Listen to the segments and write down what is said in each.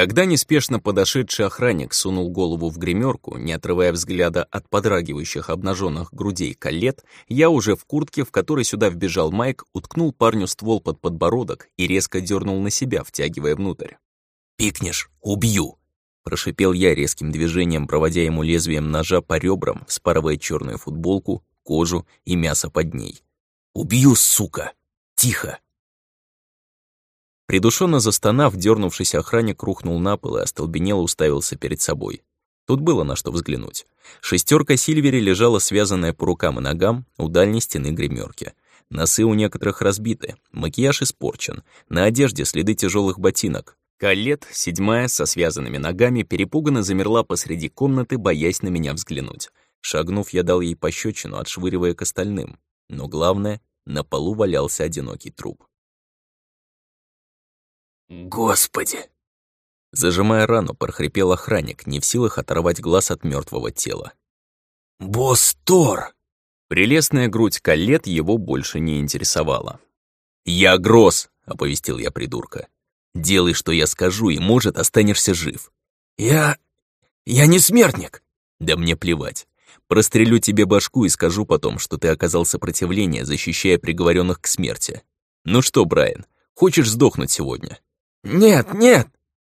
Когда неспешно подошедший охранник сунул голову в гримерку, не отрывая взгляда от подрагивающих обнаженных грудей колет, я уже в куртке, в которой сюда вбежал Майк, уткнул парню ствол под подбородок и резко дернул на себя, втягивая внутрь. «Пикнешь — убью!» Прошипел я резким движением, проводя ему лезвием ножа по ребрам, вспарывая черную футболку, кожу и мясо под ней. «Убью, сука! Тихо!» Придушенно застонав, дернувшийся охранник рухнул на пол и остолбенело уставился перед собой. Тут было на что взглянуть. Шестерка Сильвери лежала связанная по рукам и ногам у дальней стены гримерки. Носы у некоторых разбиты, макияж испорчен, на одежде следы тяжелых ботинок. Калет, седьмая, со связанными ногами, перепуганно замерла посреди комнаты, боясь на меня взглянуть. Шагнув, я дал ей пощечину, отшвыривая к остальным. Но главное, на полу валялся одинокий труп. «Господи!» Зажимая рану, прохрипел охранник, не в силах оторвать глаз от мертвого тела. «Босс Тор!» Прелестная грудь колет его больше не интересовала. «Я Гросс!» — оповестил я придурка. «Делай, что я скажу, и, может, останешься жив». «Я... я не смертник!» «Да мне плевать. Прострелю тебе башку и скажу потом, что ты оказал сопротивление, защищая приговоренных к смерти. Ну что, Брайан, хочешь сдохнуть сегодня?» «Нет, нет!»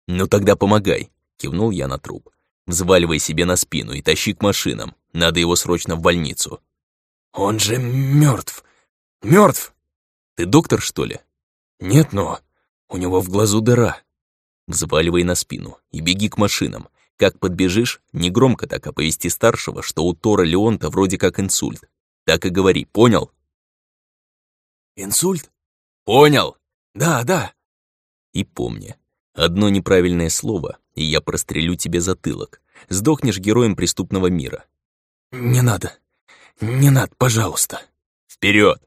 «Ну тогда помогай», — кивнул я на труп. «Взваливай себе на спину и тащи к машинам. Надо его срочно в больницу». «Он же мертв, мертв. «Ты доктор, что ли?» «Нет, но у него в глазу дыра». Взваливай на спину и беги к машинам. Как подбежишь, негромко так оповести старшего, что у Тора Леонта вроде как инсульт. Так и говори, понял? «Инсульт?» «Понял!» «Да, да», и помни, одно неправильное слово, и я прострелю тебе затылок. Сдохнешь героем преступного мира. Не надо. Не надо, пожалуйста. Вперед!